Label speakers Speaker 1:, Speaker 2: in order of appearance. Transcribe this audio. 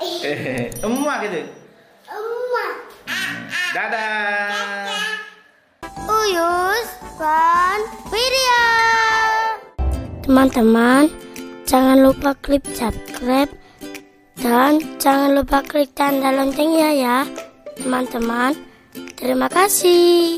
Speaker 1: Emak gitu.
Speaker 2: Emak.
Speaker 1: Dadah.
Speaker 2: Uyus Van Video. Teman-teman, jangan lupa klik subscribe dan jangan lupa klik tanda loncengnya ya. Teman-teman, terima kasih.